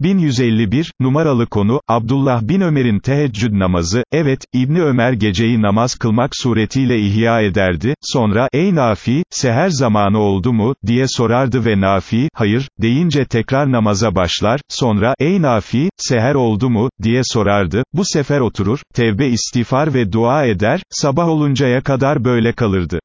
1151, numaralı konu, Abdullah bin Ömer'in teheccüd namazı, evet, İbni Ömer geceyi namaz kılmak suretiyle ihya ederdi, sonra, ey Nafi, seher zamanı oldu mu, diye sorardı ve Nafi, hayır, deyince tekrar namaza başlar, sonra, ey Nafi, seher oldu mu, diye sorardı, bu sefer oturur, tevbe istiğfar ve dua eder, sabah oluncaya kadar böyle kalırdı.